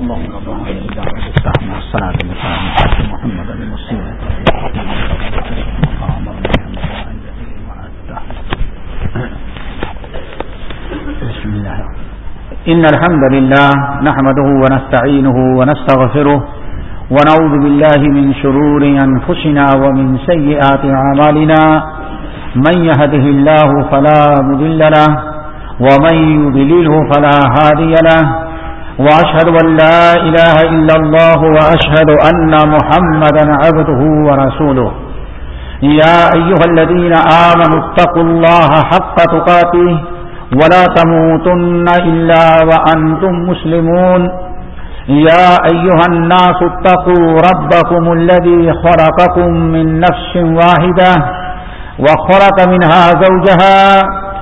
اللهم الصلاة محمد بسم الله إن الحمد لله نحمده ونستعينه ونستغفره ونعوذ بالله من شرور أنفسنا ومن سيئات عمالنا من يهده الله فلا مذل له ومن يذلله فلا هادي له وأشهد أن لا إله إلا الله وأشهد أن محمدا عبده ورسوله. يا أيها الذين آمنوا اتقوا الله حق تقاته ولا تموتن إلا وأنتم مسلمون. يا أيها الناس اتقوا ربكم الذي خرقكم من نفس واحدة وخرق منها زوجها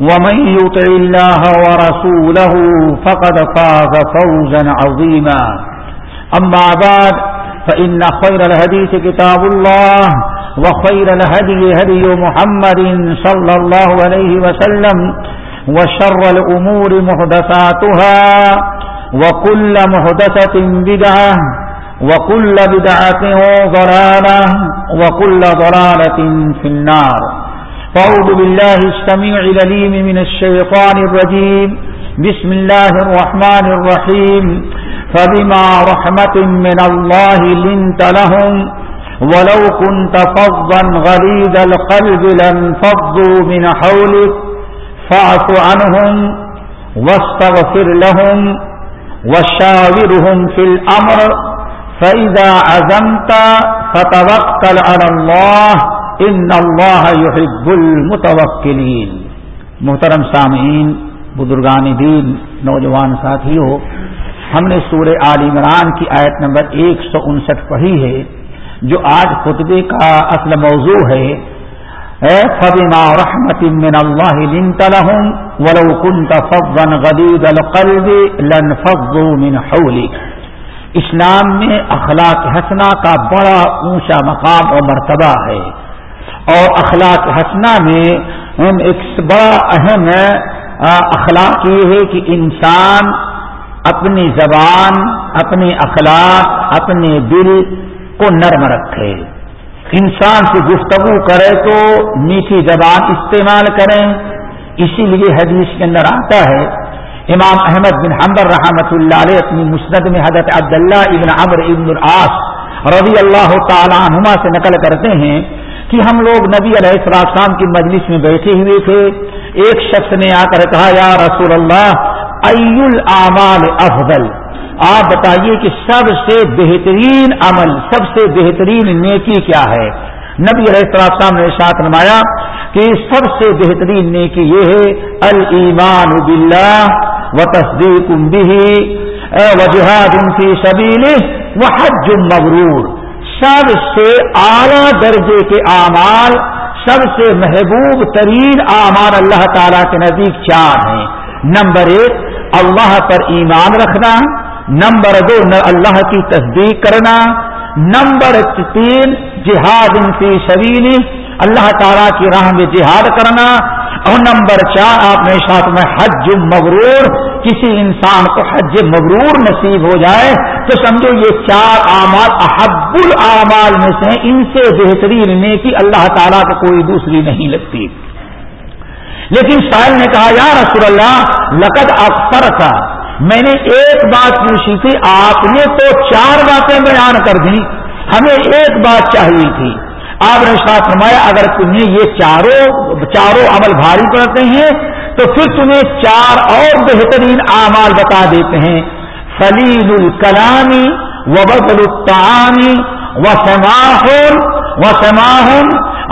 ومن يطع الله ورسوله فقد فاز فوزا عظيما. أما بعد، فإن خير الهديث كتاب الله، وخير الهدي هدي محمد صلى الله عليه وسلم، وشر الأمور محدثاتها، وكل محدثة بدعة، وكل بدعة ضرالة وكل ضرالة في النار. فأعوذ بالله السميع لليم من الشيطان الرجيم. بسم الله الرحمن الرحيم. فبما رحمة من الله لنت لهم، ولو كنت فضا غليد القلب لانفضوا من حولك، فاعف عنهم واستغفر لهم وشاورهم في الأمر، فإذا عزمت فتوكل على الله ان اللہ يحب المتوکلین محترم سامعین، بزرگان دین، نوجوان ساتھیوں، ہم نے سورہ عال عمران کی آیت نمبر ایک سو انسٹھ پڑھی ہے، جو آج خطبے کا اصل موضوع ہے۔ فبما رحمت من اللہ لنت لهم، ولو كنت فظا غليظ القلب لانفضوا من حولك اسلام میں اخلاق حسنا کا بڑا اونچا مقام اور مرتبہ ہے۔ اور اخلاق حسنا میں ایک بڑا اہم اخلاق یہ ہے کہ انسان اپنی زبان اپنے اخلاق، اپنے دل کو نرم رکھے۔ انسان سے گفتگو کرے تو میٹھی زبان استعمال کریں۔ اسی لیے حدیث کے اندر آتا ہے، امام احمد بن حمبر رحمت اللہ علیہ اپنی مسند میں حضرت عبداللہ ابن عمر ابن العاص رضی اللہ تعالیٰ عنہما سے نقل کرتے ہیں کہ ہم لوگ نبی علیہ السلام کی مجلس میں بیٹھے ہوئے تھے۔ ایک شخص نے آ کر کہا، یا رسول اللہ الاعمال افضل؟ آپ بتائیے کہ سب سے بہترین عمل، سب سے بہترین نیکی کیا ہے؟ نبی علیہ السلام نے ساتھ نمایا کہ سب سے بہترین نیکی یہ ہے المان باللہ و تصدیق وجہاد ان کی سبیل و حج مغرور سب سے اعلی درجے کے اعمال، سب سے محبوب ترین اعمال اللہ تعالیٰ کے نزدیک چار ہیں۔ نمبر ایک، اللہ پر ایمان رکھنا۔ نمبر دو اللہ کی تصدیق کرنا۔ نمبر تین، جہاد ان کی شبیلی اللہ تعالیٰ کی راہ میں جہاد کرنا۔ اور نمبر چار، آپ نے ساتھ میں حج مغرور کسی انسان کو حج مغرور نصیب ہو جائے تو سمجھو یہ چار اعمال احب العمال میں سے ان سے بہترین نیکی اللہ تعالیٰ کو کوئی دوسری نہیں لگتی۔ لیکن سائل نے کہا، یا رسول اللہ، لقد اکثر تھا میں نے ایک بات پوچھی تھی، آپ نے تو چار باتیں بیان کر دی ہمیں ایک بات چاہیے تھی۔ آپ نے ساتھ فرمایا، اگر تمہیں یہ چاروں چاروں عمل بھاری پڑتے ہیں تو پھر تمہیں چار اور بہترین اعمال بتا دیتے ہیں۔ سلیل الکلامی و بدل الطعامی و سماحل و سماحل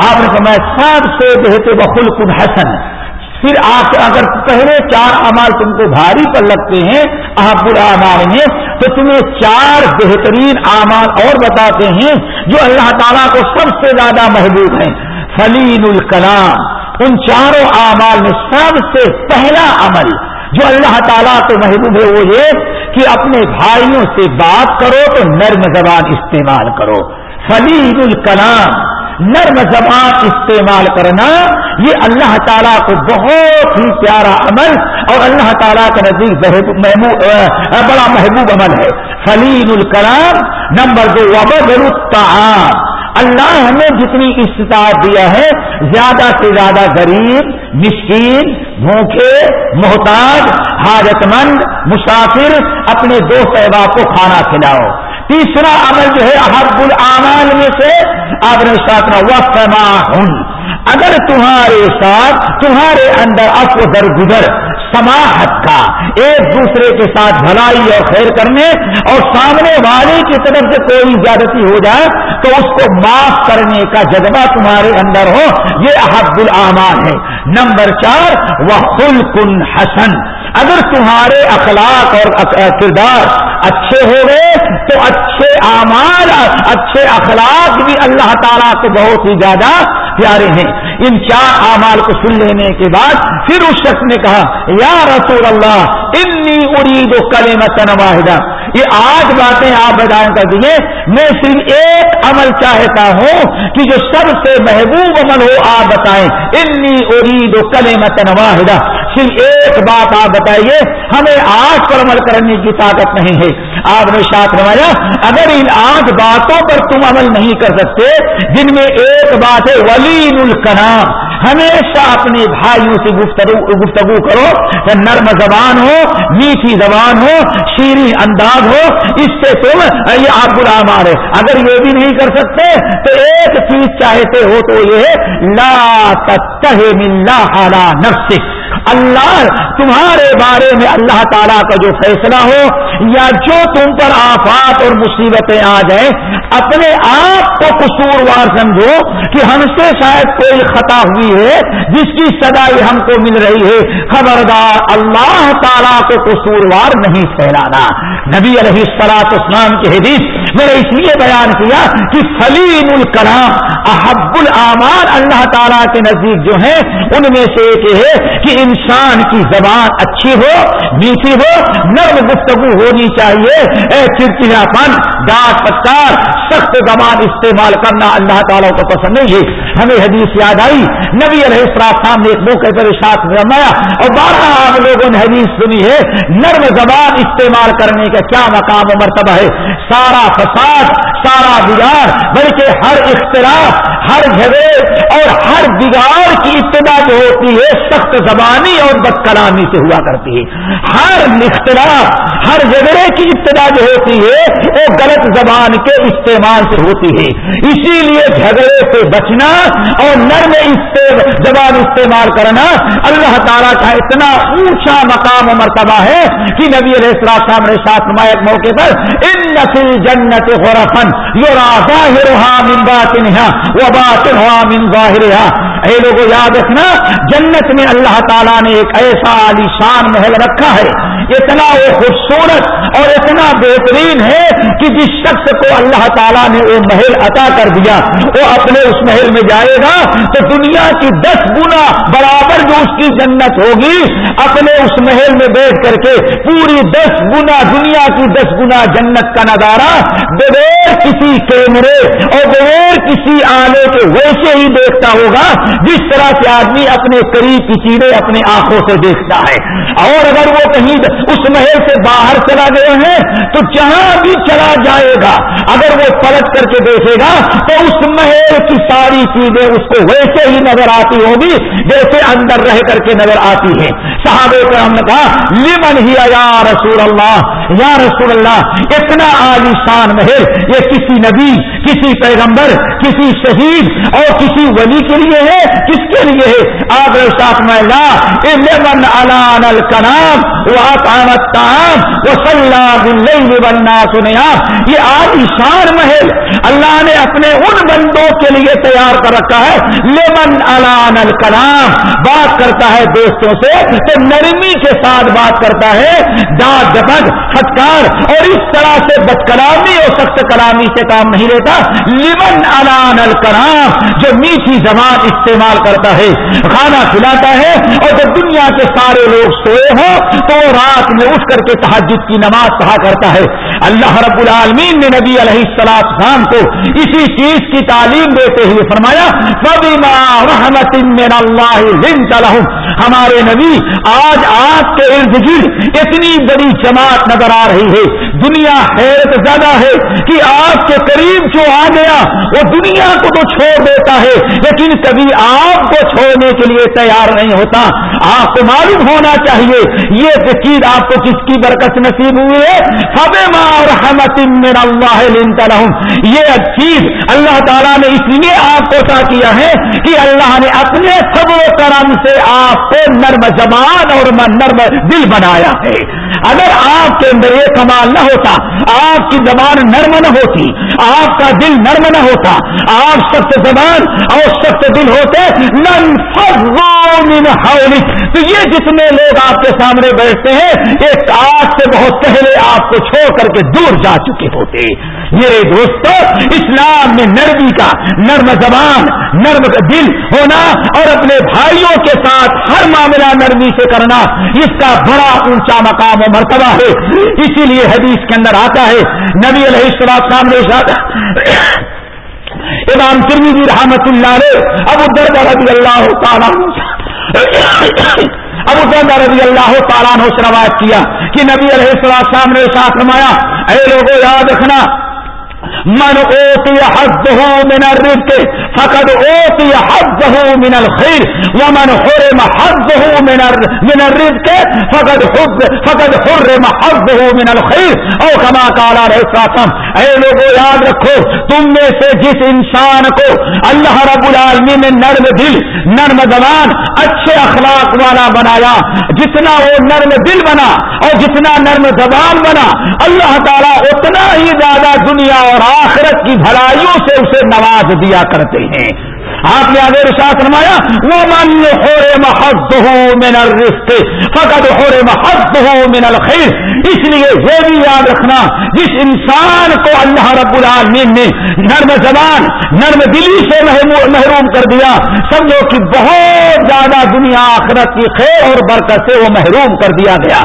آپ نے فرمایا سب سے بہتر بخل کن حسن۔ پھر آپ اگر پہلے چار امال تم کو بھاری پر لگتے ہیں احب العمال میں، تو تمہیں چار بہترین اعمال اور بتاتے ہیں جو اللہ تعالیٰ کو سب سے زیادہ محبوب ہیں۔ فلیم الکلام ان چاروں اعمال میں سب سے پہلا عمل جو اللہ تعالیٰ کو محبوب ہے وہ یہ کہ اپنے بھائیوں سے بات کرو تو نرم زبان استعمال کرو۔ فلیم الکلام، نرم زبان استعمال کرنا، یہ اللہ تعالیٰ کو بہت ہی پیارا عمل اور اللہ تعالیٰ کا نزدیک بڑا محبوب عمل ہے۔ فلیم الکلام، نمبر دو وبد الطعام۔ اللہ ہمیں جتنی استطاعت دیا ہے، زیادہ سے زیادہ غریب، مسکین، بھوکے، محتاج حاجت مند مسافر، اپنے دوست احباب کو کھانا کھلاؤ۔ تیسرا عمل جو ہے، احب العمال میں سے آپ نے ساتھ وقت اگر تمہارے ساتھ، تمہارے اندر افو در گزر، سماحت کا، ایک دوسرے کے ساتھ بھلائی اور خیر کرنے اور سامنے والے کی طرف سے کوئی زیادتی ہو جائے، تو اس کو معاف کرنے کا جذبہ تمہارے اندر ہو۔ یہ احب العمان ہے۔ نمبر چار وہ کن حسن۔ اگر تمہارے اخلاق اور کردار اچھے ہو گئے تو اچھے اعمال، اچھے اخلاق بھی اللہ تعالیٰ کو بہت ہی زیادہ پیارے ہیں۔ ان چار اعمال کو سن لینے کے بعد پھر اس شخص نے کہا، یا رسول اللہ، انی ارید و کلے واحدہ۔ یہ آج باتیں آپ بیان کر دیے میں صرف ایک عمل چاہتا ہوں کہ جو سب سے محبوب عمل ہو، آپ بتائیں۔ انی ارید و کلے واحدہ۔ صرف ایک بات آپ بتائیے، ہمیں آج پر عمل کرنے کی طاقت نہیں ہے۔ آپ نے ساتھ روایا اگر ان آٹھ باتوں پر تم عمل نہیں کر سکتے، جن میں ایک بات ہے ولی الکلام۔ ہمیشہ اپنے بھائیوں سے گفتگو کرو نرم زبان ہو، میٹھی زبان ہو، شیریں انداز ہو، اس سے تم، یہ آپ غلام ہے اگر یہ بھی نہیں کر سکتے، تو ایک چیز چاہتے ہو تو یہ لا ملا حالا نفس اللہ تمہارے بارے میں اللہ تعالیٰ کا جو فیصلہ ہو یا جو تم پر آفات اور مصیبتیں آ جائیں، اپنے آپ کو قصوروار سمجھو کہ ہم سے شاید کوئی خطا ہوئی ہے، جس کی سدائی ہم کو مل رہی ہے۔ خبردار، اللہ تعالیٰ کو قصوروار نہیں پھیلانا۔ نبی علیہ السلاط اسلام کی حدیث میں نے اس لیے بیان کیا کہ سلیم الکلام، احب العمان اللہ تعالیٰ کے نزدیک جو ہیں، ان میں سے ایک ہے کہ انسان کی زبان اچھی ہو، میٹھی ہو، نرم گفتگو ہونی چاہیے۔ چڑچڑا پن ڈانٹ پتکار سخت زبان استعمال کرنا اللہ تعالیٰ کو پسند نہیں ہے۔ ہمیں حدیث یاد آئی، نبی علیہ السلام نے ایک موقع پر اشاعت فرمایا، اور بارہ عام لوگوں نے حدیث سنی ہے، نرم زبان استعمال کرنے کا کیا مقام و مرتبہ ہے۔ سارا فساد، سارا بگاڑ، بلکہ ہر اختلاف، ہر جھگڑے اور ہر بگاڑ کی ابتدا جو ہوتی ہے، سخت زبان زبانی اور بد کلامی سے ہوا کرتی ہے ہر اختلاف ہر جھگڑے کی ابتدا جو ہوتی ہے، وہ غلط زبان کے استعمال سے ہوتی ہے۔ اسی لیے جھگڑے سے بچنا اور نرم زبان استعمال کرنا اللہ تعالیٰ کا اتنا اونچا مقام و مرتبہ ہے کہ نبی علیہ السلام نے ساتھ نمایت موقع پر، ان نسل جنت غرفن یو راضا من باطنها وباطنها من ظاهرها اے لوگوں یاد رکھنا، جنت میں اللہ تعالیٰ نے ایک ایسا عالیشان محل رکھا ہے اتنا وہ خوبصورت اور اتنا بہترین ہے کہ جس شخص کو اللہ تعالیٰ نے وہ محل عطا کر دیا، وہ اپنے اس محل میں جائے گا تو دنیا کی دس گنا برابر جو اس کی جنت ہوگی، اپنے اس محل میں بیٹھ کر کے پوری دس گنا دنیا کی دس گنا جنت کا نظارہ بغیر کسی کیمرے اور بغیر کسی آلے کے ویسے ہی دیکھتا ہوگا، جس طرح سے آدمی اپنے قریب کی چیزیں اپنی آنکھوں سے دیکھتا ہے۔ اور اگر وہ کہیں اس محل سے باہر چلا گئے ہیں تو جہاں بھی چلا جائے گا، اگر وہ پلٹ کر کے دیکھے گا، تو اس محل کی ساری چیزیں اس کو ویسے ہی نظر آتی ہوگی، جیسے اندر رہ کر کے نظر آتی ہے صحابے کو نے کہا، لمن ہی یا رسول اللہ؟ یا رسول اللہ، اتنا عالیشان محل، یہ کسی نبی کسی پیغمبر، کسی شہید اور کسی ولی کے لیے ہے؟ کس کے لیے ہے؟ آپ ساتھ میں لا لمن علان الکلام وہ آمد تام وہ صلاح بننا سنیا یہ عالیشان محل اللہ نے اپنے ان بندوں کے لیے تیار کر رکھا ہے۔ لیمن الان الکلام بات کرتا ہے دوستوں سے تو نرمی کے ساتھ بات کرتا ہے۔ ڈاک ڈپٹ ہتکار اور اس طرح سے بد کلامی اور سخت کلامی سے کام نہیں لیتا۔ لیمن الان الکلام، جو میٹھی زبان استعمال کرتا ہے، کھانا کھلاتا ہے اور جب دنیا کے سارے لوگ سوئے ہوں تو رات میں اٹھ کر کے تحجد کی نماز پڑھا کرتا ہے۔ اللہ رب العالمین نے نبی علیہ السلام خان کو اسی چیز کی تعلیم دیتے ہوئے فرمایا رحمت من اللہ ہمارے نبی، آج آپ کے ارد گرد اتنی بڑی جماعت نظر آ رہی ہے۔ دنیا حیرت زیادہ ہے کہ آپ قریب جو آ گیا، وہ دنیا کو تو چھوڑ دیتا ہے، لیکن کبھی آپ کو چھوڑنے کے لیے تیار نہیں ہوتا۔ آپ کو معلوم ہونا چاہیے، یہ فکیر آپ کو کس کی برکت نصیب ہوئی ہے؟ سب ماں اور یہ چیز اللہ تعالیٰ نے اس لیے آپ کو کیا کیا ہے کہ اللہ نے اپنے سب و کرم سے آپ کو نرم زبان اور نرم دل بنایا ہے۔ اگر آپ کے اندر یہ کمال نہ ہوتا، آپ کی زبان نرم نہ ہوتی آپ کا دل نرم نہ ہوتا۔ آپ سخت زبان اور سخت دل ہوتے تو یہ جتنے لوگ آپ کے سامنے بیٹھتے ہیں ایک آج سے بہت پہلے آپ کو چھوڑ کر کے دور جا چکے ہوتے۔ میرے دوستو، اسلام میں نرمی کا، نرم زبان، نرم دل ہونا اور اپنے بھائیوں کے ساتھ ہر معاملہ نرمی سے کرنا، اس کا بڑا اونچا مقام و مرتبہ ہے۔ اسی لیے حدیث کے اندر آتا ہے، نبی علیہ السلام سامنے امام ترمیدی رحمت اللہ ابو درد رضی اللہ تعالیٰ ابو درد رضی اللہ تعالیٰ نے روایت کیا کہ نبی علیہ السلام نے ساتھ نمایا اے لوگوں یاد رکھنا من اوتی حد ہو من الرزق فقد اوتی حظه من الخير ومن حرم حظه من من الرزق فقد حظ، فقد حرم حظه من الخير او كما قال عليه السلام اے لوگوں یاد رکھو، تم میں سے جس انسان کو اللہ رب العالمین نے نرم دل، نرم زبان، اچھے اخلاق والا بنایا، جتنا وہ نرم دل بنا اور جتنا نرم زبان بنا، اللہ تعالیٰ اتنا ہی زیادہ دنیا اور آخرت کی بھلائیوں سے اسے نواز دیا کرتے۔ ہیں آپ نے آگے رشاط فرمایا وہ من ہو رے محد من رشتے فقط ہو رے محد من الخیر اس لیے یہ بھی یاد رکھنا، جس انسان کو اللہ رب العالمین نے نرم زبان، نرم دلی سے محروم کر دیا، سمجھو کہ بہت زیادہ دنیا آخرت کی خیر اور برکت سے وہ محروم کر دیا گیا۔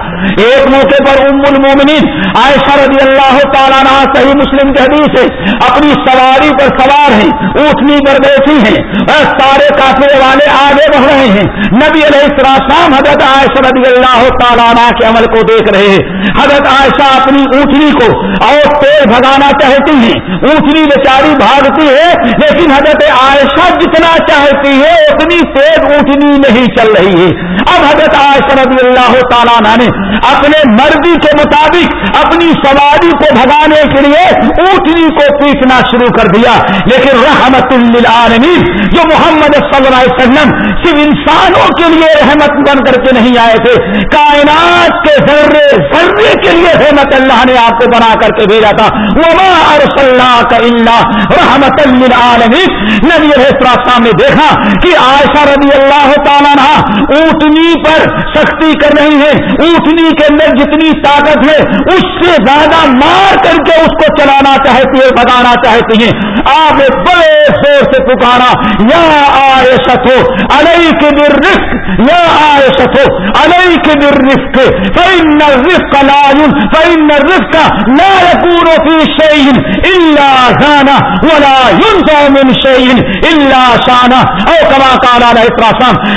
ایک موقع پر ام المومنین عائشہ رضی اللہ تعالیٰ صحیح مسلم کے حدیث ہے۔ اپنی سواری پر سوار ہیں، اونٹنی پر بیٹھی ہیں۔ سارے کافی والے آگے بڑھ رہے ہیں۔ نبی علیہ السلام حضرت عائشہ رضی اللہ تعالیٰ کے عمل کو دیکھ رہے ہیں۔ حضرت عائشہ اپنی اونٹنی کو اور تیز بھگانا چاہتی ہیں۔ اونٹنی بیچاری بھاگتی ہے، لیکن حضرت عائشہ جتنا چاہتی ہے، اتنی تیز اونٹنی نہیں چل رہی ہے۔ اب حضرت عائشہ رضی اللہ تعالیٰ نے اپنے مرضی کے مطابق اپنی سواری کو بھگانے کے لیے اونٹنی کو پیٹنا شروع کر دیا۔ لیکن رحمت للعالمین، جو محمد صلی اللہ علیہ وسلم صرف انسانوں کے لیے رحمت بن کر کے نہیں آئے تھے، کائنات کے ذرے ذرے کے لیے رحمت اللہ نے آپ کو بنا کر کے بھیجا تھا۔ وما ارسلنا کا اللہ رحمت للعالمین نبی علیہ السلام نے دیکھا کہ عائشہ رضی اللہ تعالیٰ اونٹنی پر سختی کر رہی ہے اونٹنی کے اندر جتنی طاقت ہے، اس سے زیادہ مار کر کے اس کو چلانا چاہتی ہے بتانا چاہتی ہیں۔ آپ نے بڑے زور سے پکارا، یا آئے ستو الئی کے در رسک یا آئے ستو الئی کے در رسک فن رسک لائن فن رسک لا يكون في شيء الا زانا ولا ينزع من شيء الا شانا او كما قال عليه الصلاه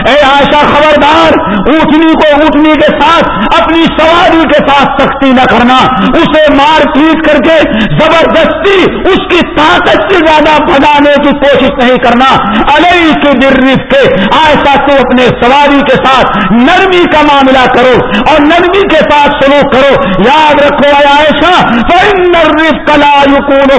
اے عائشہ خبردار، اونٹنی کو اونٹنی کے ساتھ، اپنی سواری کے ساتھ سختی نہ کرنا، اسے مار پیٹ کر کے زبردستی، اس کی طاقت سے زیادہ بھگانے کی کوشش نہیں کرنا۔ علیہ کے درف کے ایسا تو اپنے سواری کے ساتھ نرمی کا معاملہ کرو اور نرمی کے ساتھ سلوک کرو۔ یاد رکھو عائشہ کلا یقون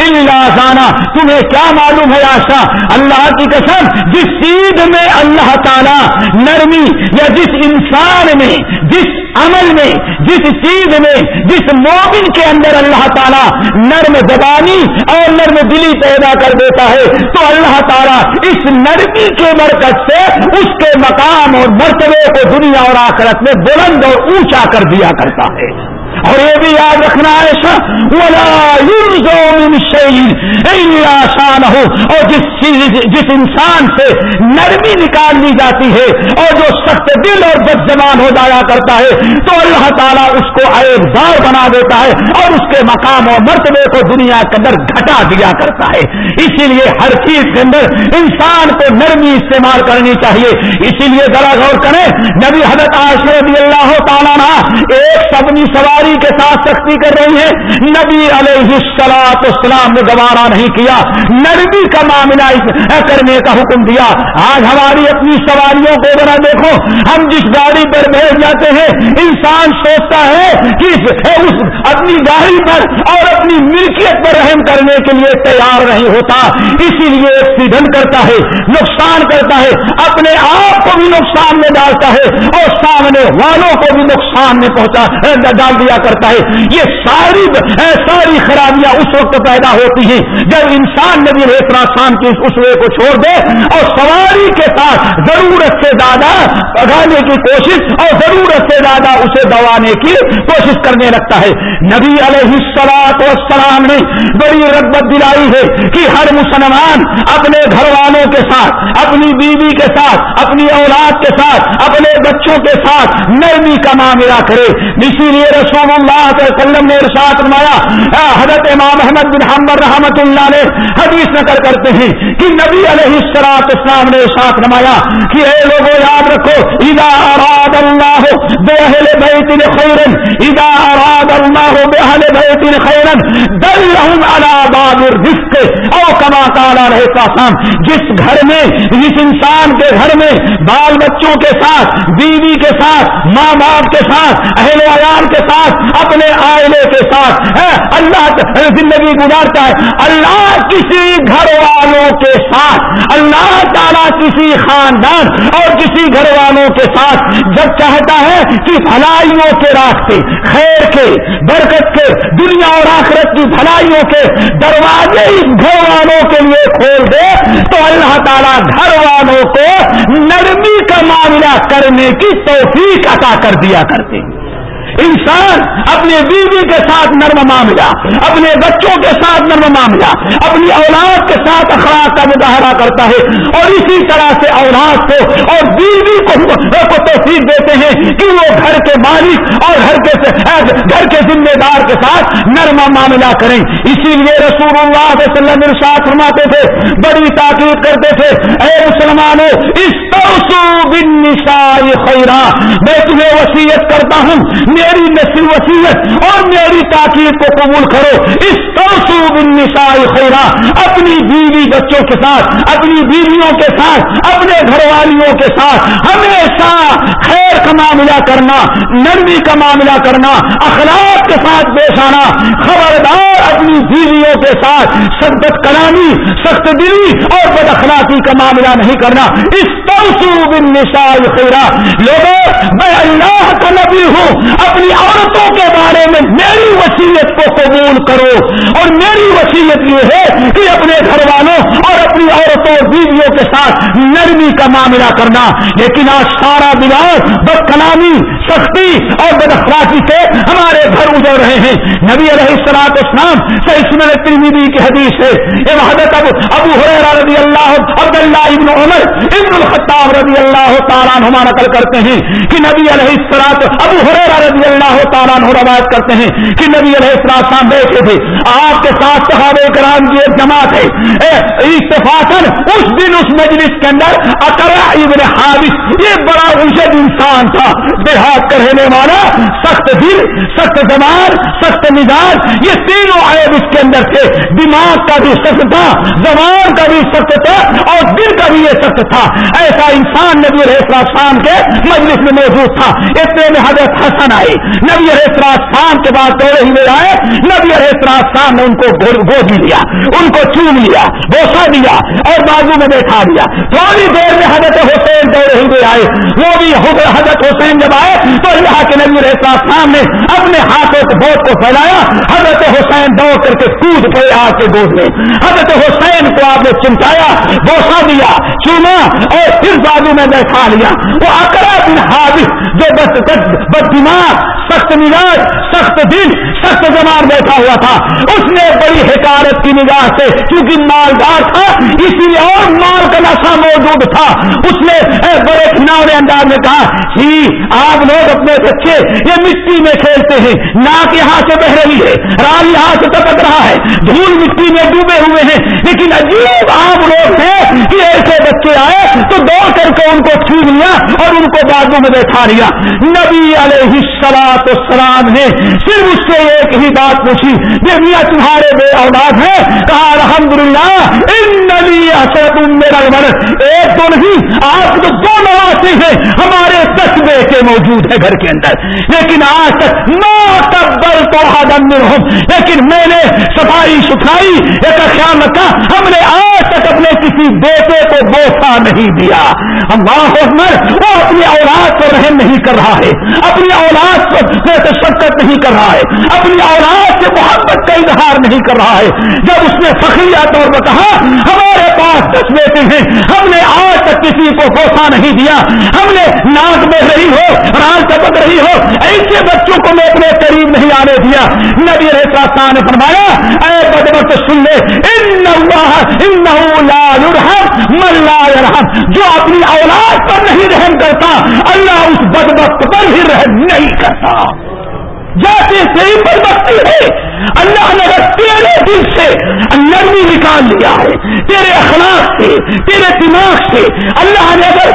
اللہ تمہیں کیا معلوم ہے آشا اللہ کی قسم، جس چیز میں اللہ تعالی نرمی یا جس انسان میں، جس عمل میں، جس چیز میں، جس مومن کے اندر اللہ تعالیٰ نرم زبانی اور نرم دلی پیدا کر دیتا ہے، تو اللہ تعالیٰ اس نرمی کے مرکز سے اس کے مقام اور مرتبے کو دنیا اور آخرت میں بلند اور اونچا کر دیا کرتا ہے۔ اور یہ بھی یاد رکھنا ہے آسان ہو اور جس چیز، جس انسان سے نرمی نکال لی جاتی ہے اور جو سخت دل اور بد زبان ہو جایا کرتا ہے، تو اللہ تعالیٰ اس کو دار بنا دیتا ہے اور اس کے مقام اور مرتبے کو دنیا کے اندر گھٹا دیا کرتا ہے۔ اسی لیے ہر چیز کے اندر انسان کو نرمی استعمال کرنی چاہیے۔ اسی لیے ذرا غور کریں، نبی حضرت رضی اللہ تعالیٰ ایک سبنی سواری ایمانداری کے ساتھ سختی کر رہی ہے نبی علیہ السلاط اسلام نے گوارا نہیں کیا۔ نرمی کا معاملہ کرنے کا حکم دیا۔ آج ہماری اپنی سواریوں کو ذرا دیکھو۔ ہم جس گاڑی پر بیٹھ جاتے ہیں، انسان سوچتا ہے کہ اس اپنی گاڑی پر اور اپنی ملکیت کرنے کے لیے تیار نہیں ہوتا، اسی لیے ایکسیڈنٹ کرتا ہے، نقصان کرتا ہے، اپنے آپ کو بھی نقصان میں ڈالتا ہے اور سامنے والوں کو بھی نقصان میں پہنچا، ڈال دیا کرتا ہے۔ یہ ساری ساری خرابیاں اس وقت پیدا ہوتی ہیں جب انسان نبی ریسراسان کی اسوے کو چھوڑ دے اور سواری کے ساتھ ضرورت سے زیادہ پگانے کی کوشش اور ضرورت سے زیادہ اسے دوانے کی کوشش کرنے لگتا ہے۔ نبی علیہ السلاط والسلام نے بڑی رغبت دلائی ہے کہ ہر مسلمان اپنے گھر والوں کے ساتھ، اپنی بیوی کے ساتھ، اپنی اولاد کے ساتھ، اپنے بچوں کے ساتھ نرمی کا معاملہ کرے۔ اسی لیے رسول رسول اللہ علیہ وسلم نے ارشاد فرمایا حضرت امام احمد بن حمد رحمت اللہ نے حدیث نقل کرتے ہیں کہ نبی علیہ السلاط اسلام نے ارشاد فرمایا کہ اے لوگوں یاد رکھو، اذا اراد اللہ بہل بیت خیرن، اذا اراد اللہ بہل بیت خیرن، دلہم علی باب الرزق او کما قال علیہ السلام جس گھر میں، جس انسان کے گھر میں بال بچوں کے ساتھ، بیوی کے ساتھ، ماں باپ کے ساتھ، اہل ویان کے ساتھ، اپنے آئلے کے ساتھ اللہ زندگی گزارتا ہے۔ اللہ کسی گھر والوں کے ساتھ، اللہ تعالیٰ کسی خاندان اور کسی گھر والوں کے ساتھ جب چاہتا ہے کہ بھلائیوں کے راستے، خیر کے، برکت کے، دنیا اور آخرت کی بھلائیوں کے دروازے اس گھر والوں کے لیے کھول دے تو اللہ تعالیٰ گھر والوں کو نرمی کا معاملہ کرنے کی توفیق عطا کر دیا کرتے ہیں۔ انسان اپنے بیوی کے ساتھ نرم معاملہ اپنے بچوں کے ساتھ نرم معاملہ اپنی اولاد کے ساتھ اخلاق کا مظاہرہ کرتا ہے اور اسی طرح سے اولاد کو اور بیوی کو توفیق دیتے ہیں کہ وہ گھر کے مالک اور گھر کے گھر کے ذمہ دار کے ساتھ نرم معاملہ کریں۔ اسی لیے رسول اللہ علیہ وسلم ارشاد فرماتے تھے، بڑی تاکید کرتے تھے، اے مسلمانوں، اس نسائی خیرہ۔ میں تمہیں وسیعت کرتا ہوں، میری نسی وسیعت اور میری تاکید کو قبول کرو۔ اس نسائی خیرا اپنی بیوی بچوں کے ساتھ، اپنی بیویوں کے ساتھ، اپنے گھر والیوں کے ساتھ۔ ہمیشہ خیر کا معاملہ کرنا، نرمی کا معاملہ کرنا، اخلاق کے ساتھ پیش آنا۔ خبردار اپنی بیویوں کے ساتھ سخت کلامی، سخت دلی اور بد اخلاقی کا معاملہ نہیں کرنا۔ اس نسائی خیرا لوگوں، میں اللہ کا نبی ہوں. اپنی عورتوں کے بارے میں میری وسیعت کو قبول کرو. اور میری وسیعت یہ ہے کہ اپنے گھر والوں اور اپنی عورتوں اور بیویوں کے ساتھ نرمی کا معاملہ کرنا. لیکن آج سارا بلاس بد کلامی سختی اور بد اخلاقی سے ہمارے گھر اجڑ رہے ہیں. نبی علیہ السلاط اسلام سے اس میں ترمیدی کی حدیث ہے. یہ حضرت ابو ابو حرا رضی اللہ عبد اللہ ابن عمر، ابن الخطاب رضی اللہ تعالیٰ نما نقل کرتے ہیں کہ نبی علیہ السلاط ابو حرا رضی اللہ تعالیٰ عنہ روایت کرتے ہیں کہ نبی علیہ السلاط السلام بیٹھے تھے۔ آپ کے ساتھ صحابہ کرام کی ایک جماعت ہے۔ اتفاقن اس دن اس مجلس کے اندر اکرا ابن حارث یہ بڑا اجد انسان تھا۔ دیہات کا رہنے والا، سخت دل، سخت زبان، سخت مزاج، یہ تینوں عیب اس کے اندر تھے۔ دماغ کا بھی سخت تھا، زبان کا بھی سخت تھا اور دل کا بھی یہ سخت تھا۔ ایسا انسان نبی علیہ السلام کے مجلس میں موجود تھا۔ اتنے میں حضرت حسن آئے نبی شام کے بعد دوڑے ہوئے آئے۔ نبی شام نے ان کو گود لیا۔ ان کو چوم لیا بوسا دیا اور بازو میں بیٹھا دیا۔ تھوڑی دیر میں حضرت حسین دوڑے ہوئے آئے۔ وہ بھی حضرت حسین جب آئے تو اللہ کے نبی رہتا سامنے اپنے ہاتھوں سے بوٹ کو پھیلایا۔ حضرت حسین دوڑ کر کے کود پڑے آ کے گود میں۔ حضرت حسین کو آپ نے چمٹایا بوسا دیا، چوما اور پھر بازو میں بیٹھا لیا۔ وہ اکرا بن حادث جو بد دماغ، سخت مزاج، سخت دل، سخت زمان بیٹھا ہوا تھا۔ اس نے بڑی حکارت کی نگاہ سے کیونکہ مالدار تھا، اسی لیے اور مال کا نشہ موجود تھا۔ اس نے بڑے کنارے انداز میں کہا، ہی، آپ لوگ اپنے بچے، یہ مٹی میں کھیلتے ہیں۔ ناک یہاں سے بہ رہی ہے، رال یہاں سے ٹپک رہا ہے۔ دھول مٹی میں ڈوبے ہوئے ہیں۔ لیکن عجیب آپ لوگ ہیں کہ ایسے بچے آئے تو دوڑ کر کے ان کو چھین لیا اور ان کو بازو میں بیٹھا لیا۔ نبی علیہ سلاد السلام نے صرف اس سے ایک ہی بات پوچھی یہ میاں تمہارے بے اولاد ہے کہا الحمد للہ ان نبی اصل میرا ایک تو نہیں، آپ تو دو نواسی ہیں، ہمارے دس بیٹے موجود ہیں گھر کے اندر۔ لیکن آج تک تبل تو حدم ہوں لیکن میں نے صفائی ستھرائی ایک خیال رکھا، ہم نے آج تک اپنے کسی بیٹے کو بوسا نہیں دیا۔ ہم عمر وہ اپنی اولاد کو رحم نہیں کر رہا ہے۔ اپنی اولاد سے شکت نہیں کر رہا ہے۔ اپنی اولاد سے محبت کا اظہار نہیں کر رہا ہے۔ جب اس نے فخریہ طور پر کہا، ہمارے پاس دس بیٹے ہیں۔ ہم نے آج تک کسی کو بوسا نہیں دیا۔ ہم نے ناک میں رہی ہو ران چپک رہی ہو، ایسے بچوں کو میں اپنے قریب نہیں آنے دیا۔ نبی رہتا نے فرمایا، اے بدبت سن لے، ان لا يرحم من لا يرحم۔ جو اپنی اولاد پر نہیں رحم کرتا، اللہ اس بدبخت پر ہی رحم نہیں کرتا۔ جیسے صحیح بدبختی ہے اللہ نے اگر تیرے دل سے نرمی نکال لیا ہے، تیرے اخلاق سے، تیرے دماغ سے اللہ نے اگر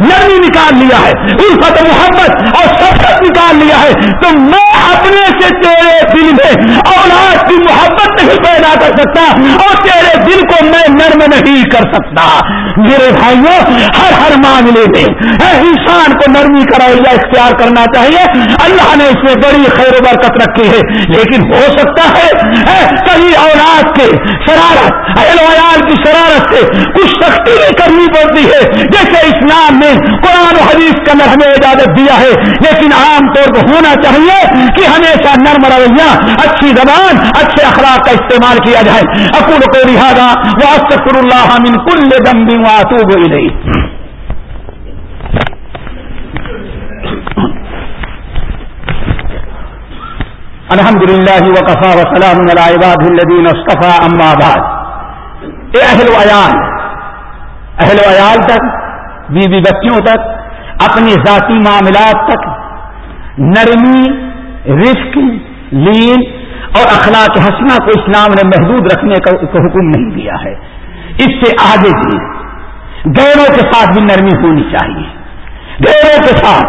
نرمی نکال لیا ہے، الفت محبت اور سفت نکال لیا ہے، تو میں اپنے سے تیرے دل میں اولاد کی محبت نہیں پیدا کر سکتا اور تیرے دل کو میں نرم نہیں کر سکتا۔ میرے بھائیوں، ہر ہر معاملے میں انسان کو نرمی کا رویہ اختیار کرنا چاہیے۔ اللہ نے اس میں بڑی خیر و برکت رکھی ہے لیکن ہو سکتا ہے کہیں اولاد کے شرارت اہل ویال کی شرارت سے کچھ سختی بھی کرنی پڑتی ہے۔ جیسے اسلام نے قرآن و حدیث کا اندر ہمیں اجازت دیا ہے، لیکن عام طور پر ہونا چاہیے کہ ہمیشہ نرم رویہ، اچھی زبان، اچھے اخلاق کا استعمال کیا جائے۔ اکول کو لہٰذا وہ اللہ من کل دم بھی نہیں الحمد للہ وقفا وسلام الدین اصطفیٰ اما اے اہل ویال اہل ویال تک، بیوی بچیوں تک اپنے ذاتی معاملات تک، نرمی، رفق، لین اور اخلاق حسنہ کو اسلام نے محدود رکھنے کا حکم نہیں دیا ہے۔ اس سے آگے بھی گیروں کے ساتھ بھی نرمی ہونی چاہیے۔ گیروں کے ساتھ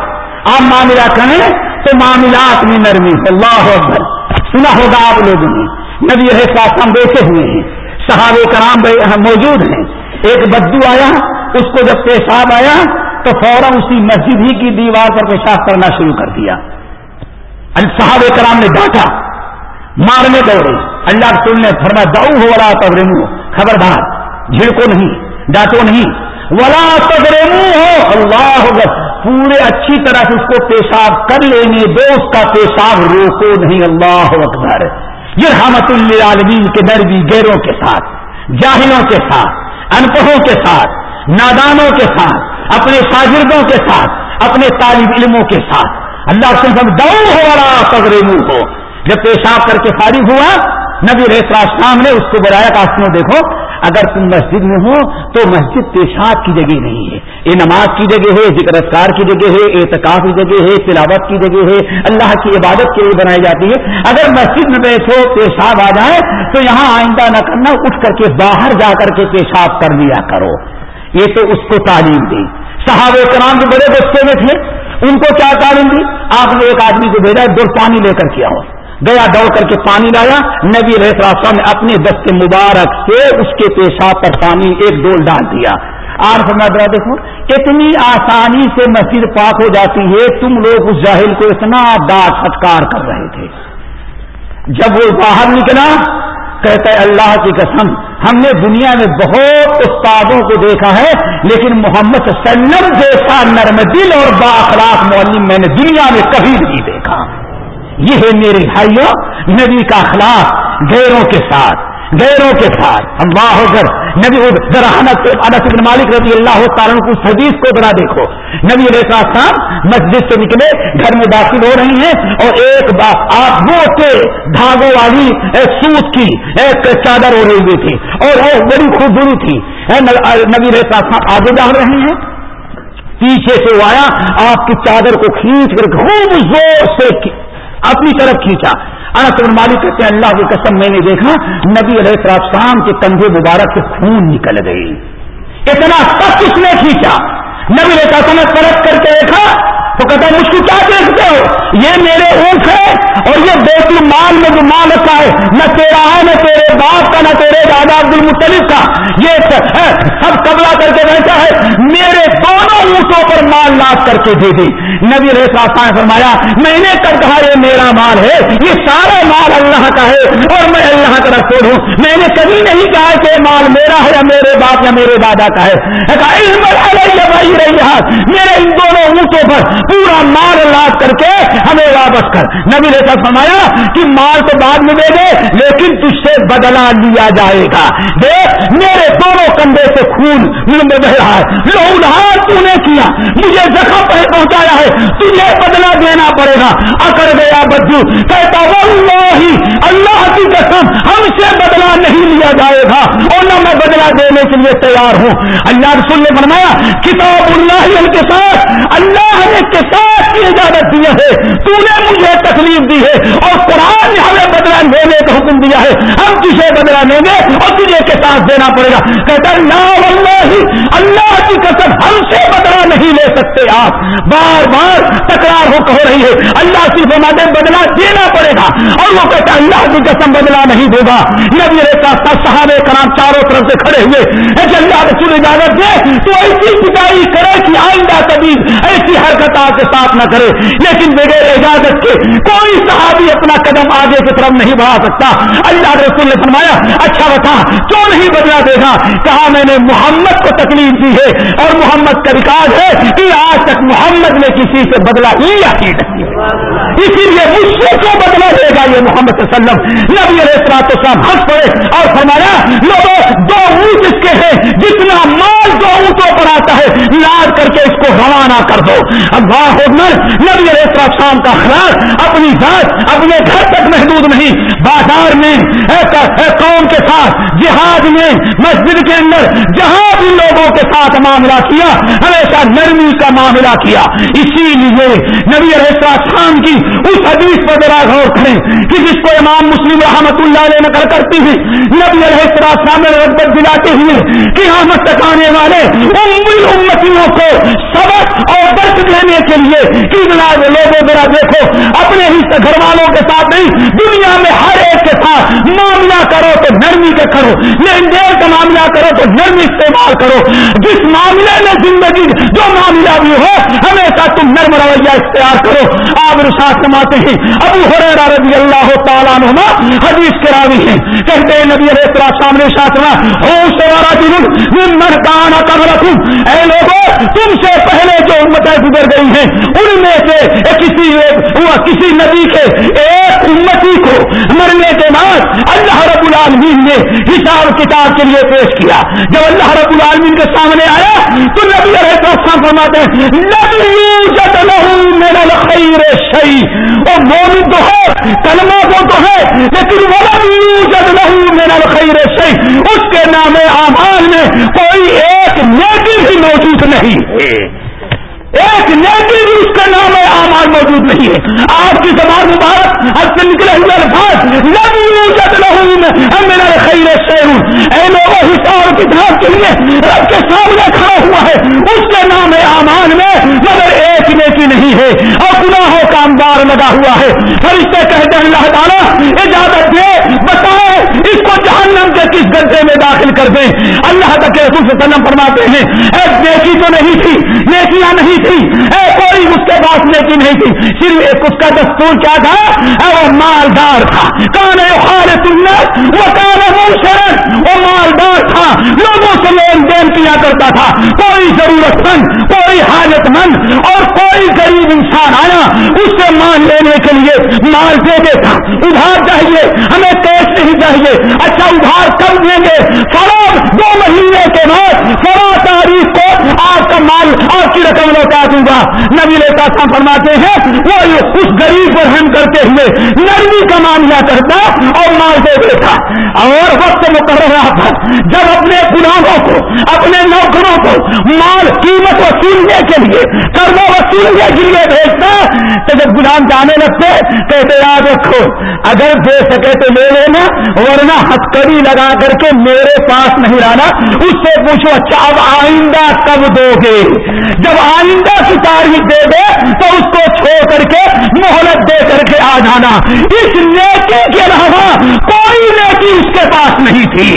آپ معاملہ کریں تو معاملات میں نرمی اللہ اکبر سنا ہوگا آپ لوگوں نے، نبی ہے ساتھ بیٹھے ہوئے ہیں۔ صحابہ کرام موجود ہیں۔ ایک بدو آیا، اس کو جب پیشاب آیا، تو فوراً اسی مسجد ہی کی دیوار پر پیشاب کرنا شروع کر دیا۔ صحاب کرام نے ڈانٹا، مارنے دوڑے۔ اللہ رسول نے فرما داؤ ہو رہا تب ریمو خبردار، جھڑکو نہیں، ڈانٹو نہیں۔ ولا تبرے ہو اللہ پورے اچھی طرح سے اس کو پیشاب کر لینے دو اس کا پیشاب روکو نہیں، اللہ اکبر۔ یہ رحمت اللہ کے نرمی گیروں کے ساتھ، جاہلوں کے ساتھ ان پڑھوں کے ساتھ، نادانوں کے ساتھ، اپنے شاگردوں کے ساتھ، اپنے طالب علموں کے ساتھ۔ اللہ سے ہم دو ہو رہا سگرے منہ کو جب پیشاب کر کے فارغ ہوا، نبی ریسرا نے اس کو بلایا کہ دیکھو اگر تم مسجد میں ہو تو مسجد پیشاب کی جگہ نہیں ہے، یہ نماز کی جگہ ہے، ذکر اسکار کی جگہ ہے، اعتکاف کی جگہ ہے، تلاوت کی جگہ ہے، اللہ کی عبادت کے لیے بنائی جاتی ہے۔ اگر مسجد میں بیٹھو، پیشاب آ جائے، تو یہاں آئندہ نہ کرنا، اٹھ کر کے باہر جا کر کے پیشاب کر لیا کرو۔ یہ تو اس کو تعلیم دی۔ صحابہ کرام جو بڑے بچے میں تھے، ان کو کیا تعلیم دی؟ آپ نے ایک آدمی کو بھیجا، دور پانی لے کر کیا ہو۔ گیا دوڑ کر کے پانی لایا۔ نبی رہا نے اپنے دست مبارک سے اس کے پیشاب پر پانی ایک ڈول ڈال دیا۔ آر سمجھ رہا دیکھو اتنی آسانی سے مسجد پاک ہو جاتی ہے، تم لوگ اس جاہل کو اتنا ڈانٹ پھٹکار کر رہے تھے۔ جب وہ باہر نکلا، کہتا ہے، اللہ کی قسم، ہم نے دنیا میں بہت استادوں کو دیکھا ہے، لیکن محمد سلم جیسا نرم دل اور باخلاق معلم میں نے دنیا میں کبھی نہیں دیکھا۔ یہ ہے میرے بھائیوں، نبی کا اخلاق غیروں کے ساتھ، غیروں کے ساتھ۔ اللہ ہو کر نبی ذرا انس بن مالک رضی اللہ تعالیٰ کو حدیث کو ذرا دیکھو۔ نبی علیہ السلام مسجد سے نکلے، گھر میں داخل ہو رہی ہیں اور ایک آپ موٹے دھاگوں والی سوت کی ایک چادر ہو رہی ہوئی تھی اور وہ بڑی خوبصورت تھی۔ نبی علیہ السلام آگے جا رہے ہیں۔ پیچھے سے وہ آیا، آپ کی چادر کو کھینچ کر خوب زور سے اپنی طرف کھینچا۔ انس بن مالک کہتے ہیں، اللہ کی قسم میں نے دیکھا، نبی علیہ السلام کے کندھے مبارک سے خون نکل گئی۔ اتنا سب اس نے کھینچا۔ نبی علیہ السلام نے پرت کر کے دیکھا تو کہتا ہے، مجھ کو کیا دیکھتے ہو؟ یہ میرے اونٹ ہے اور یہ بیت المال میں جو مال رکھا ہے، نہ تیرا ہے، نہ تیرے باپ کا، نہ تیرے دادا عبد المطلف کا۔ یہ سب قبلہ کر کے بیٹھا ہے، میرے دونوں اونٹوں پر مال لاپ کر کے دے دی نبی ریسا نے فرمایا، میں نے کب کہا، یہ میرا مال ہے، یہ سارا مال اللہ کا ہے اور میں اللہ کا رسول ہوں۔ میں نے کبھی نہیں کہا کہ مال میرا ہے یا میرے باپ یا میرے دادا کا ہے۔ میرے ان دونوں اونٹوں پر پورا مال لاپ کر کے ہمیں واپس کر۔ نبی ریسا فرمایا کہ مال تو بعد میں دے دے، لیکن تجھ سے بدلا لیا جائے گا۔ دیکھ میرے دونوں کندھے سے خون میں بہ رہا ہے۔ لوہار تو نے کیا؟ مجھے زخم پہ پہنچایا ہے۔ تجھے بدلا دینا پڑے گا۔ اکڑ گیا بجو کہتا واللہ اللہ کی قسم ہم سے بدلا نہیں لیا جائے گا اور نہ میں بدلا دینے کے لیے تیار ہوں۔ اللہ رسول نے فرمایا، کتاب اللہ کے ساتھ، اللہ نے کے ساتھ کی اجازت دی ہے۔ تو نے مجھے تکلیف دی ہے اور قرآن نے ہمیں بدلا لینے کا حکم دیا ہے۔ ہم تجھے بدلا لیں گے اور تجھے کے ساتھ دینا پڑے گا۔ کہتا اللہ اللہ اللہ کی قسم ہم سے بدلا نہیں لے سکتے آپ۔ بار بار تکرار ہو کہ رہی ہے۔ اللہ کی بمادے بدلا دینا پڑے گا۔ اور وہ کہتا اللہ کی قسم بدلا نہیں دے گا نبی صحابہ کرام چاروں طرف سے کھڑے ہوئے۔ اللہ رسول اجازت دے، تو ایسی پٹائی کرے کہ آئندہ کبھی ایسی حرکت آپ کے ساتھ نہ کرے۔ لیکن بغیر اجازت کے کوئی صحابی اپنا قدم آگے کی طرف نہیں بڑھا سکتا۔ اللہ رسول نے فرمایا اچھا بتا، کیوں نہیں بدلا دے گا؟ کہا، میں نے محمد کو تکلیف دی ہے اور محمد کا ریکارڈ ہے کہ آج تک محمد نے کسی سے بدلا لیا ہی نہیں۔ اسی لیے مجھ سے کیوں بدلا دے گا یہ محمد صلی اللہ علیہ وسلم؟ نبی علیہ السلام ہنس پڑے اور فرمایا، لوگوں دو اونٹ اس کے ہیں جتنا مال دو اونٹوں پر آتا ہے لاد کر کے اس کر دو۔ اللہ نبی علیہ السلام کا خیال اپنی ذات، اپنے گھر تک محدود نہیں۔ بازار میں قوم کے ساتھ، جہاد میں، مسجد کے اندر جہاں بھی لوگوں کے ساتھ معاملہ کیا۔ ہمیشہ نرمی کا معاملہ کیا۔ اسی لیے نبی علیہ السلام کی اس حدیث پر ذرا غور کریں کہ جس کو امام مسلم رحمت اللہ علیہ نقل کرتی ہوئی نبی علیہ السلام نے رغبت دلاتے ہوئے کہ آمد تک آنے والے امتیوں کو سبق اور درد دینے کے لیے کہ لوگوں ذرا دیکھو، اپنے ہی گھر والوں کے ساتھ نہیں، دنیا میں ہر ایک کے ساتھ معاملہ کرو تو نرمی کا کرو لین دین کا معاملہ کرو تو نرمی استعمال کرو۔ جس معاملے میں زندگی، جو معاملہ بھی ہو، ہمیشہ تم نرم رویہ اختیار کرو۔ آپ ساتھ کماتے ہیں، ابو حریرہ رضی اللہ تعالیٰ نما حدیث کے راوی ہیں۔ کہتے ہیں نبی علیہ السلام نے ساتھ ہو سوارا جنون من کانا کر رکھوں اے لوگوں تم سے پہلے جو امتیں گزر گئی ہیں، ان میں سے کسی کسی نبی کے ایک امتی کو مرنے کے بعد اللہ رب العالمین نے حساب کتاب کے لیے پیش کیا۔ جب اللہ رب العالمین کے سامنے آیا، تو نبی علیہ السلام فرماتے ہیں نبی یوجد شہی وہ مومن تو ہے، کلمہ کو تو ہے، لیکن جب نہیں میرا خیر شہی اس کے نام اعمال میں کوئی ایک نیکی بھی موجود نہیں۔ ہے ایک نیکی بھی اس کا نام ہے اعمال موجود نہیں ہے۔ آپ کی زبان مبارک ہر سے نکلے ہوئے الفاظ لم میرا خیر شہر اے لوگوں حساب کتاب کے لیے رب کے سامنے کھڑا ہوا ہے۔ اس کے نام اعمال میں مگر ایک نیکی نہیں ہے۔ اور گناہوں کا لگا ہوا ہے۔ فرشتے کہتے ہیں، اللہ تعالیٰ، اجازت دے بتائے اس کو جہنم کے کس گڈھے میں داخل کر دیں۔ اللہ تک رسول سے سلم فرماتے ہیں، ایک نیکی تو نہیں تھی، نیکیاں نہیں تھی۔ کوئی اس کے پاس نیکی نہیں تھی۔ صرف ایک اس کا دستور کیا تھا؟ وہ مالدار تھا۔ کان ہے وہ کان شرط وہ مالدار تھا۔ لوگوں سے لین دین کیا کرتا تھا۔ کوئی ضرورت مند، کوئی حالت مند اور کوئی غریب انسان آیا اس سے مال لینے کے لیے مال دے دیتا ادھار چاہیے، ہمیں کیش نہیں چاہیے۔ اچھا ادھار کر دیں گے۔ فروغ دو مہینے کے بعد فروغ تاریخ کو آپ کا مال اور رقم لوٹا دوں گا نبی لیتا فرماتے ہیں، وہ اس غریب پر ہم کرتے ہوئے نرمی کا معاملہ کرتا اور مال دے دیتا۔ اور وقت مقررہ پر جب اپنے گناہوں کو، اپنے نوکروں کو مال، قیمت وصولنے کے لیے کرنا وصولنے کے لیے بھیجتا، تو جب غلام جانے لگتے، کہتے، یاد رکھو، اگر دے سکے تو لے لینا، ورنہ ہتکڑی لگا کر کے میرے پاس نہیں لانا اس سے پوچھو اچھا اب آئندہ کب دو گے؟ جب آئندہ کی تاریخ دے دے تو اس کو چھوڑ کر کے مہلت دے کر کے آ جانا۔ اس نیکی کے علاوہ کوئی نیکی اس کے پاس نہیں تھی۔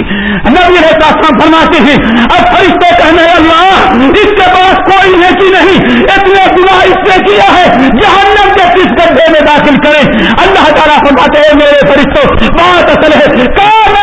نبی رہتا فرماتے ہیں، اب فرشتے کہنے اللہ، اس کے پاس کوئی نیکی نہیں، اتنے گنا اس نے کیا ہے، جہنم کے کس گڈھے میں داخل کرے اللہ تعالیٰ فرماتے ہیں، میرے فرشتوں بات اصل ہے کام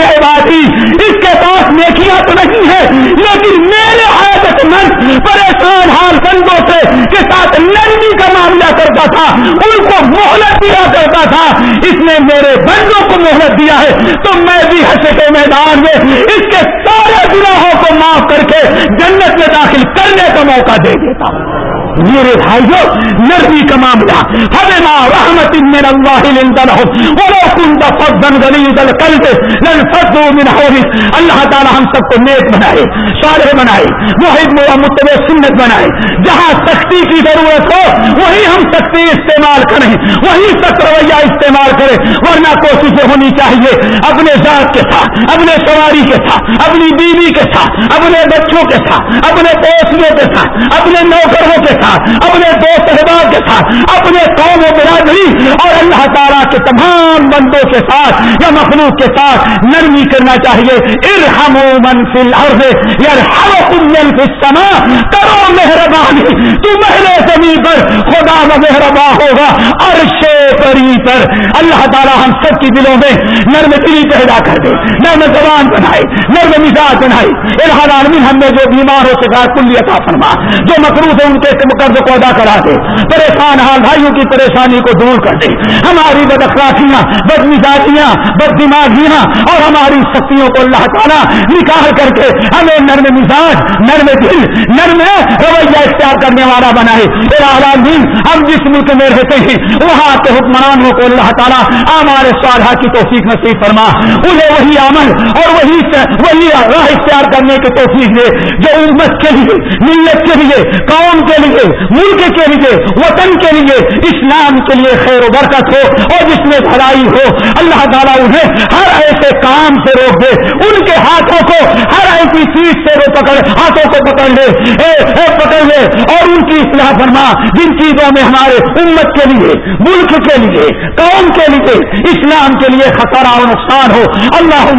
عبادی، اس کے پاس نیکیاں تو نہیں ہے لیکن میرے عادت مند پریشان حال بندوں سے کے ساتھ نرمی کا معاملہ کرتا تھا، ان کو مہلت دیا کرتا تھا۔ اس نے میرے بندوں کو مہلت دیا ہے، تو میں بھی حشر کے میدان میں اس کے سارے گناہوں کو معاف کر کے جنت میں داخل کرنے کا موقع دے دیتا ہوں۔ میرے بھائیو نرمی کا معاملہ ہمیں ماں رحمت من اللہ ولو كنت فضا غليظ القلب لانفضوا من حولك۔ اللہ تعالی ہم سب کو نیک بنائے، صالح بنائے، محب و متبع سنت بنائے۔ جہاں سختی کی ضرورت ہو، وہی ہم سختی استعمال کریں۔ وہی سخت رویہ استعمال کریں۔ ورنہ کوششیں ہونی چاہیے، اپنے ذات کے ساتھ، اپنے سواری کے ساتھ، اپنی بیوی کے ساتھ، اپنے بچوں کے ساتھ، اپنے پوسوں کے ساتھ، اپنے نوکروں کے ساتھ، اپنے دوست احباب کے ساتھ، اپنے قوم و برادری اور اللہ تعالیٰ کے تمام بندوں کے ساتھ، یا مخلوق کے ساتھ نرمی کرنا چاہیے۔ ارحم من فی الارض یرحمکم من فی السماء کرو مہربانی، تو مہر زمین پر خدا و مہربان ہوگا، عرش پری پر۔ اللہ تعالیٰ ہم سب کی دلوں میں نرم دلی پیدا کر دے، نرم زبان بنائے نرم مزاج بنائے الحال عالمین ہم نے جو بیمار ہو سکا کل عطا فرما، جو مقروض ہے ان کے قرض کو ادا کرا دے۔ پریشان حال بھائیوں کی پریشانی کو دور کر دے۔ ہماری بد اخلاقیاں، بد مزاجیاں، بد دماغیاں اور ہماری شکتیوں کو اللہ تعالیٰ نکال کر کے ہمیں نرم مزاج، نرم دل نرم رویہ اختیار کرنے والا بنائے العالمین ہم جس ملک میں رہتے ہیں، وہاں کے حکمرانوں کو اللہ تعالیٰ ہمارے سوالہ کی توفیق نصیب فرما۔ انہیں وہی عمل اور وہی وہی راہ اختیار کرنے کی توفیق دے، جو امت کے لیے، ملت کے لیے، قوم کے لیے، ملک کے لیے، وطن کے لیے، اسلام کے لیے خیر و برکت ہو اور جس میں بھلائی ہو۔ اللہ تعالیٰ انہیں ہر ایسے کام سے روک دے۔ ان کے ہاتھوں کو ہر ایسی چیز سے وہ پکڑ، ہاتھوں کو پکڑ پکڑ لے، اے اے، پکڑ لے۔ اور ان کی اصلاح فرما، جن چیزوں میں ہمارے امت کے لیے، ملک کے لیے، قوم کے لیے، اسلام کے لیے خطرہ و نقصان ہو۔ اللہ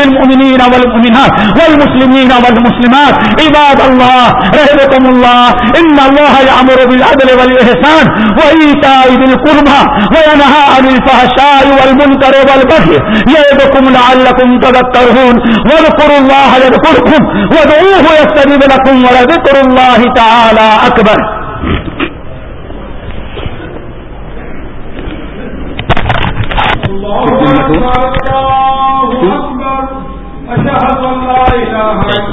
للمؤمنین والمؤمنات والمسلمین والمسلمات۔ عباد اللہ رحمكم اللہ۔ ان اللہ يأمر بالعدل والإحسان وإيتاء ذي القربى وينهى عن الفحشاء والمنكر والبغي يعظكم لعلكم تذكرون واذكروا الله يذكركم وادعوه يستجب لكم ولذكر اکبر